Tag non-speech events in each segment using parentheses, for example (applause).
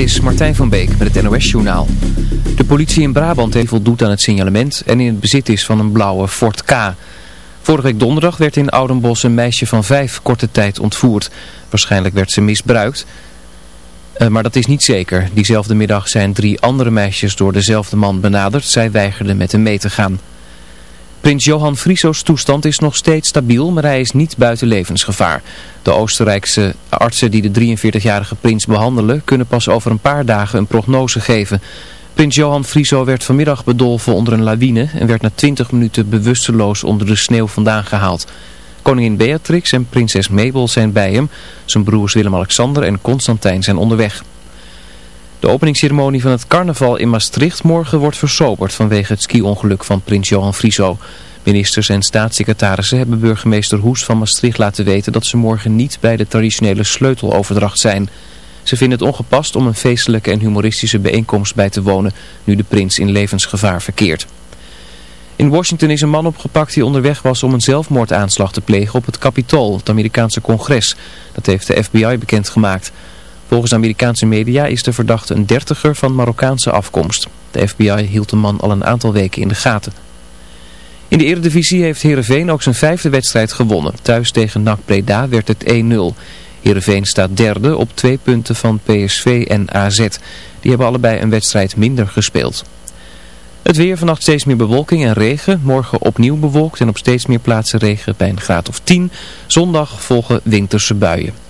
is Martijn van Beek met het NOS-journaal. De politie in Brabant heeft voldoet aan het signalement en in het bezit is van een blauwe Ford K. Vorige week donderdag werd in Oudenbos een meisje van vijf korte tijd ontvoerd. Waarschijnlijk werd ze misbruikt, uh, maar dat is niet zeker. Diezelfde middag zijn drie andere meisjes door dezelfde man benaderd. Zij weigerden met hem mee te gaan. Prins Johan Frieso's toestand is nog steeds stabiel, maar hij is niet buiten levensgevaar. De Oostenrijkse artsen die de 43-jarige prins behandelen kunnen pas over een paar dagen een prognose geven. Prins Johan Frieso werd vanmiddag bedolven onder een lawine en werd na 20 minuten bewusteloos onder de sneeuw vandaan gehaald. Koningin Beatrix en prinses Mabel zijn bij hem. Zijn broers Willem-Alexander en Constantijn zijn onderweg. De openingsceremonie van het carnaval in Maastricht morgen wordt versoberd vanwege het ski-ongeluk van prins Johan Frieso. Ministers en staatssecretarissen hebben burgemeester Hoes van Maastricht laten weten dat ze morgen niet bij de traditionele sleuteloverdracht zijn. Ze vinden het ongepast om een feestelijke en humoristische bijeenkomst bij te wonen nu de prins in levensgevaar verkeert. In Washington is een man opgepakt die onderweg was om een zelfmoordaanslag te plegen op het Capitool, het Amerikaanse congres. Dat heeft de FBI bekendgemaakt. Volgens Amerikaanse media is de verdachte een dertiger van Marokkaanse afkomst. De FBI hield de man al een aantal weken in de gaten. In de Eredivisie heeft Heerenveen ook zijn vijfde wedstrijd gewonnen. Thuis tegen NAC Breda werd het 1-0. Heerenveen staat derde op twee punten van PSV en AZ. Die hebben allebei een wedstrijd minder gespeeld. Het weer vannacht steeds meer bewolking en regen. Morgen opnieuw bewolkt en op steeds meer plaatsen regen bij een graad of 10. Zondag volgen winterse buien.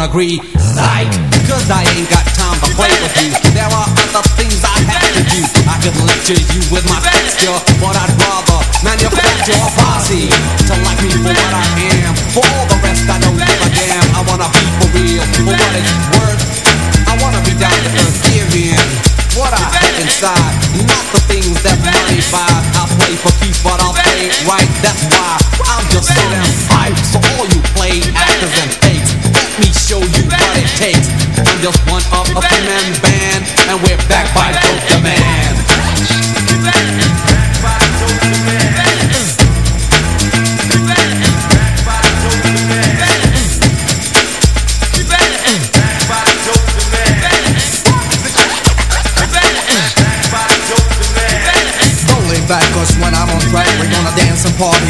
Agree. Party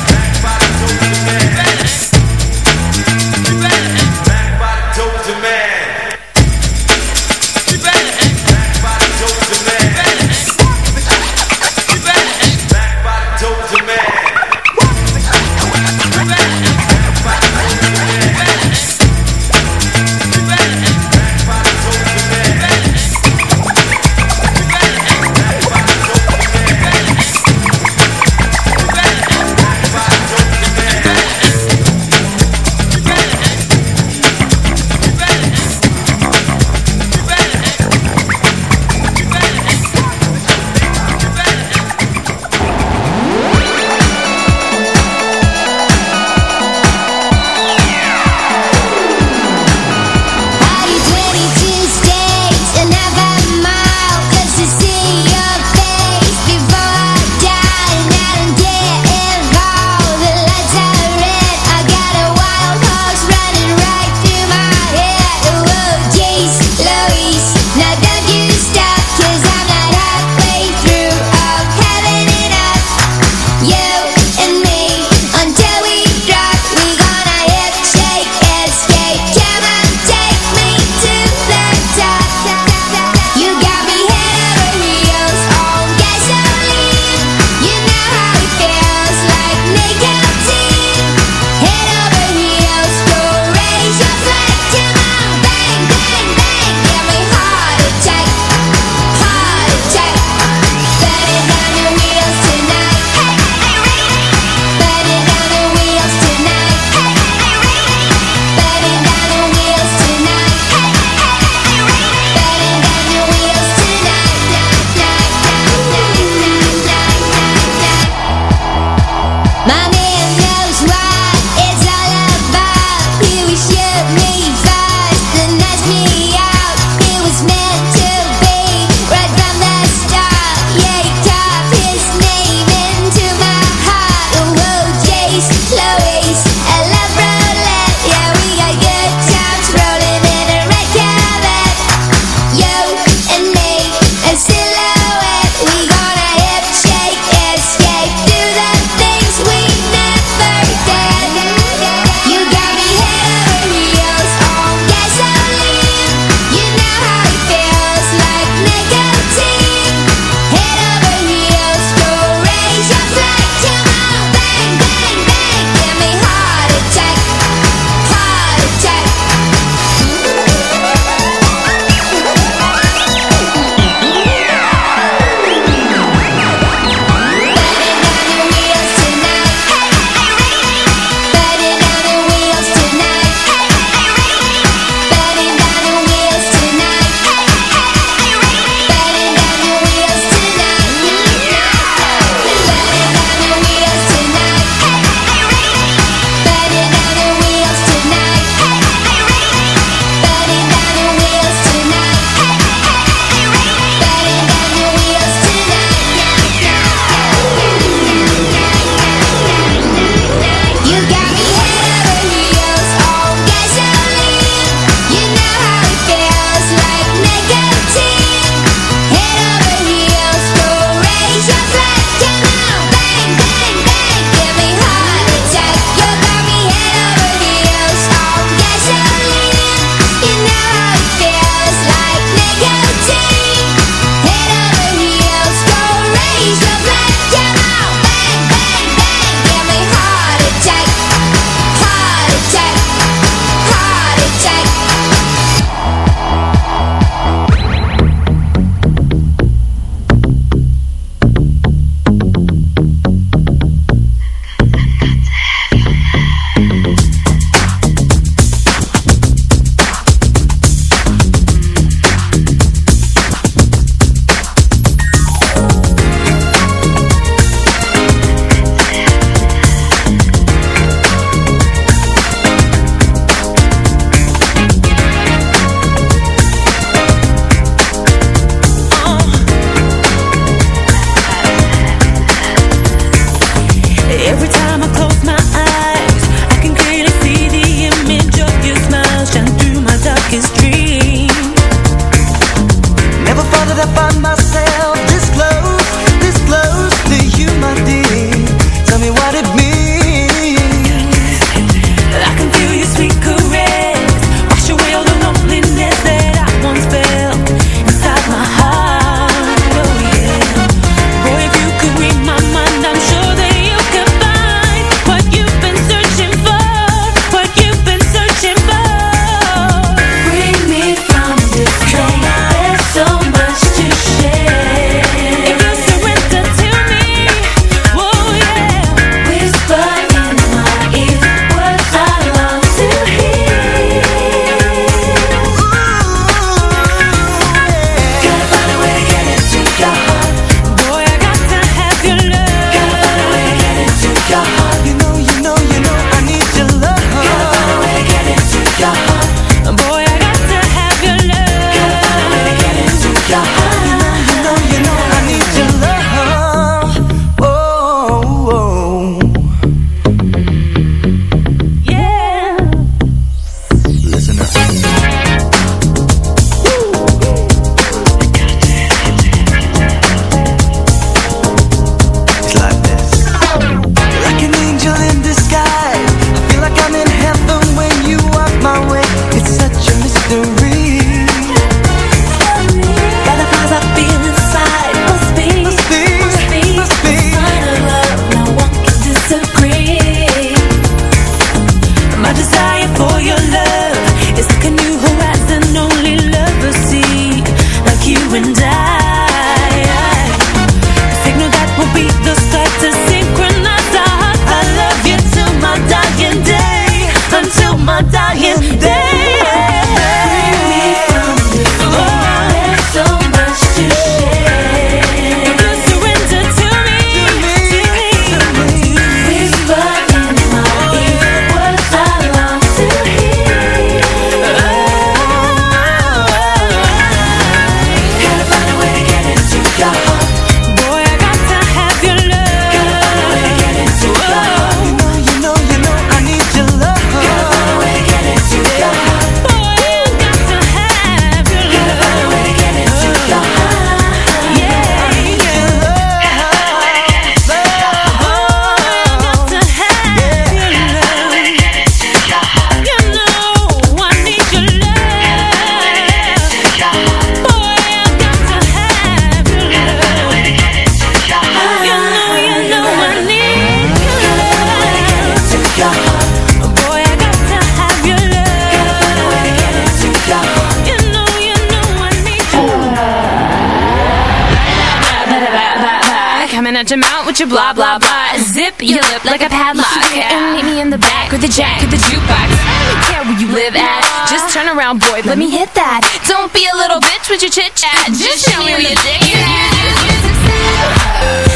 at your mouth with your blah blah blah. Zip your lip like a padlock. (laughs) And meet me in the back with the jack of the jukebox. I don't care where you live at. Just turn around, boy, let me hit that. Don't be a little bitch with your chit chat. (laughs) Just show me where your dick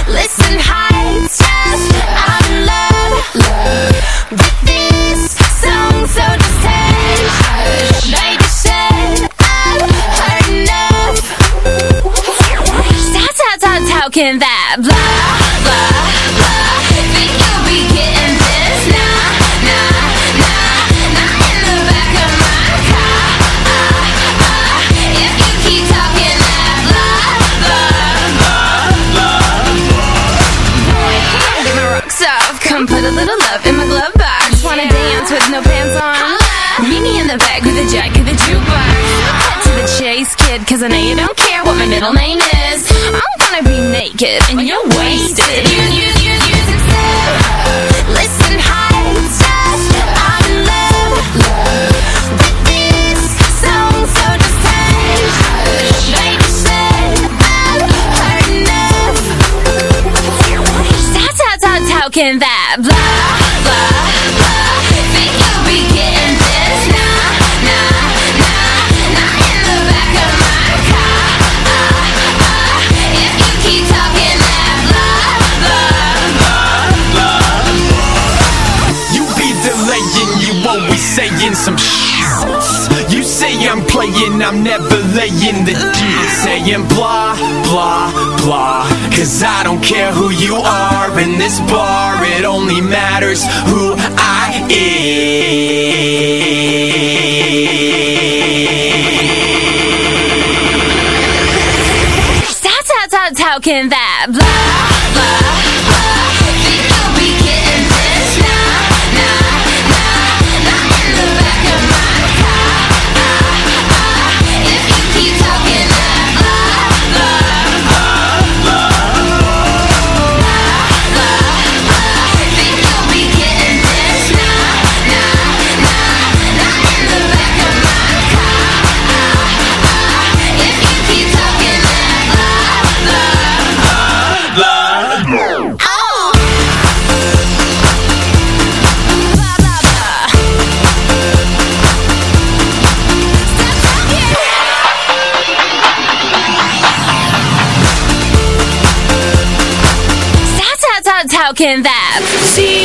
Listen, hi, I'm in love with this song, so just hush. Baby said I've heard enough. Stop, stop, stop talking that blah, little love in my glove box. Wanna dance with no pants on? Meet me in the back with a jack of the jukebox. Cut to the chase, kid, cause I know you don't care what my middle name is. I'm gonna be naked and you're wasted. You, you, you, you said, listen, hi, I'm in love with this song, so just hush. Baby said I've heard enough. Stop, stop, stop talking that blah, I'm I'm never laying the deal. Saying blah, blah, blah. Cause I don't care who you are in this bar, it only matters who I am. Stop, stop, stop talking that blah, blah, talking that.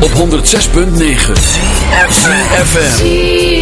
Op 106.9 FM.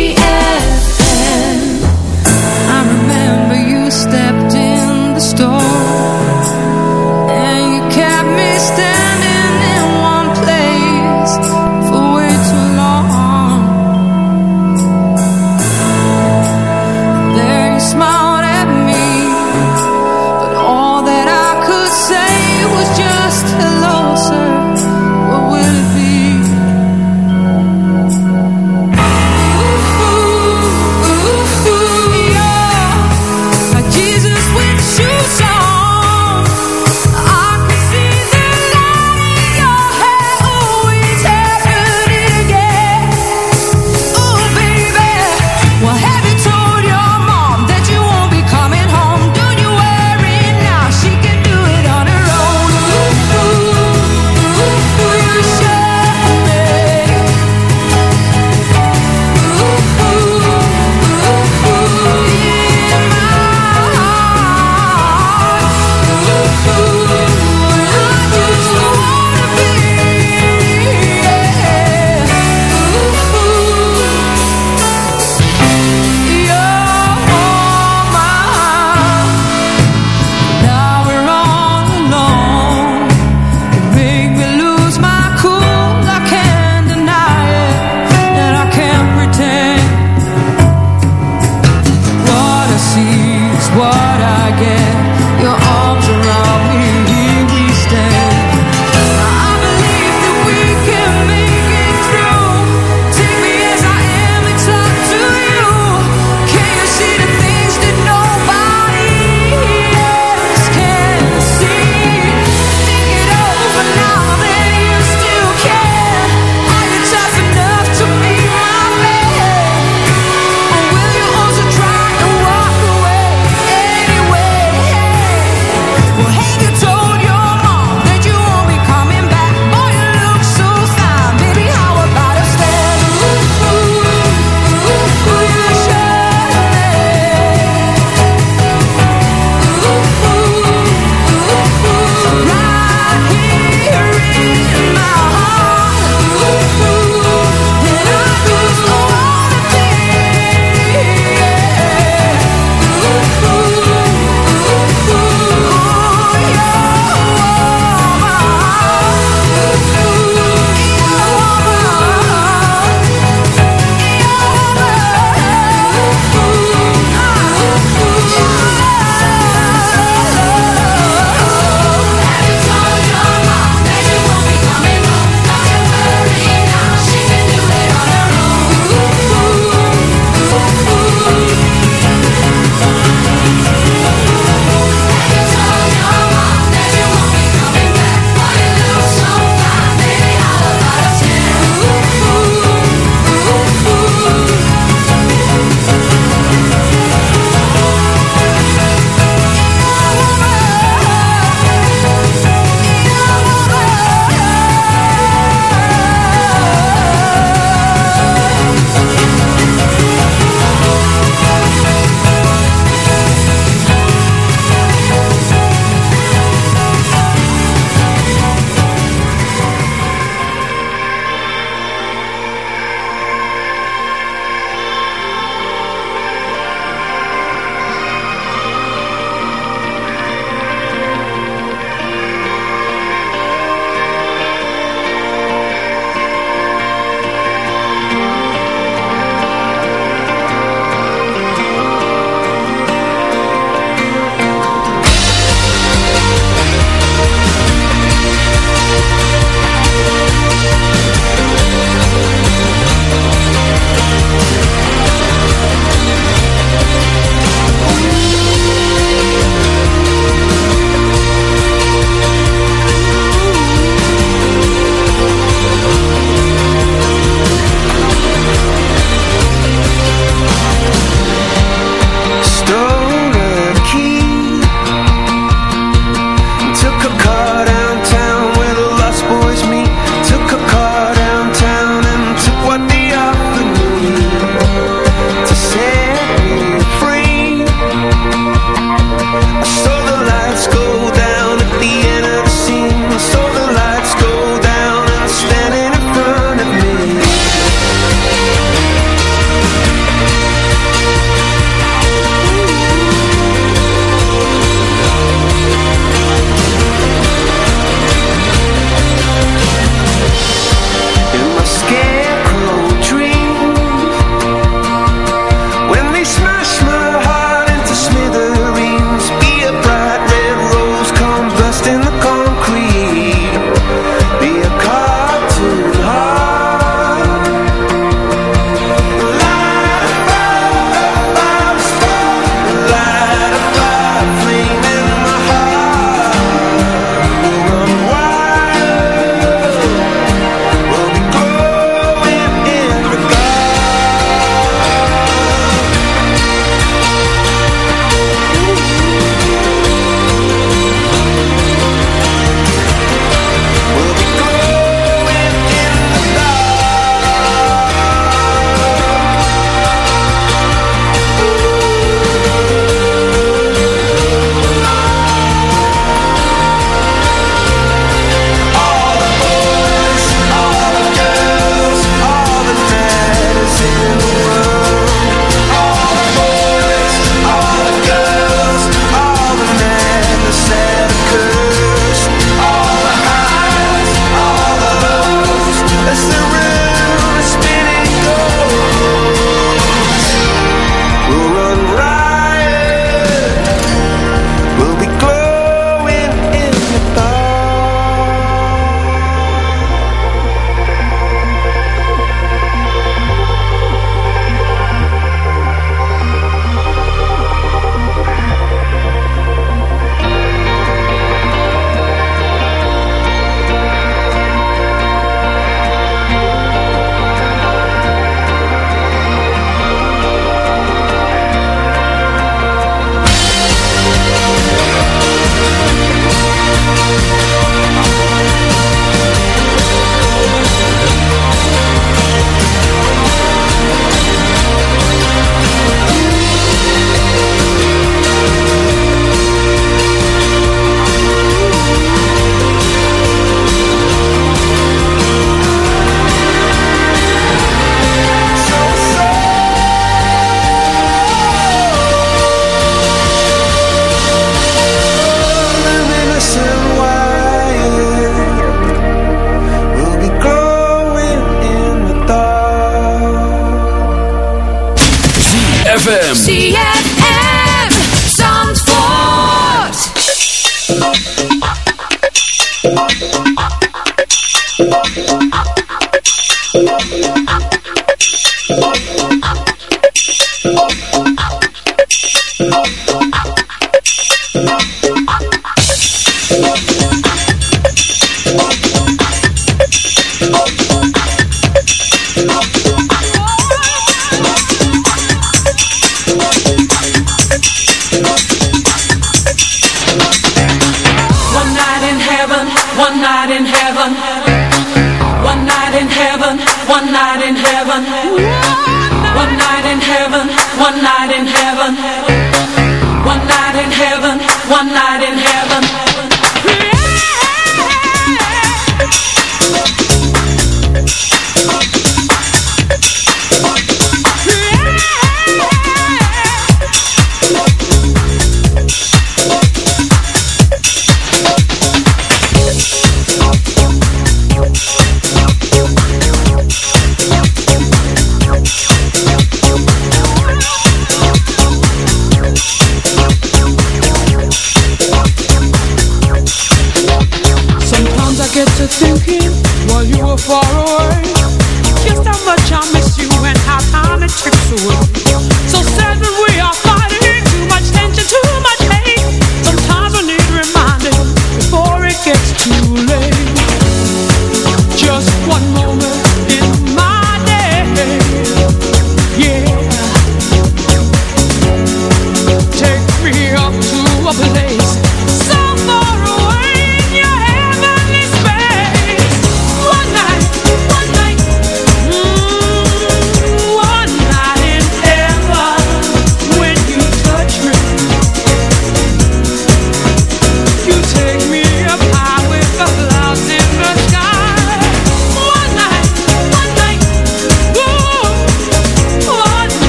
ZFM.